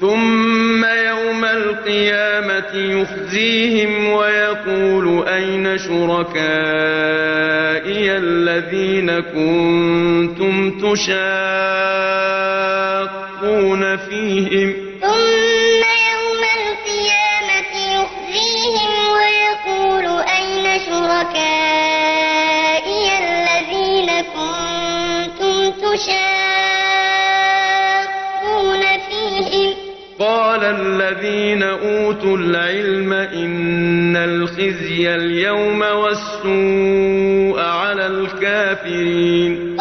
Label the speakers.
Speaker 1: ثم يوم القيامة يخزيهم ويقول أين شركائي الذين كنتم تشاقون فيهم
Speaker 2: ثم يوم القيامة يخزيهم ويقول أين شركائي الذين كنتم تشاقون
Speaker 1: قال الذين أوتوا العلم إن الخزي اليوم والسوء على الكافرين.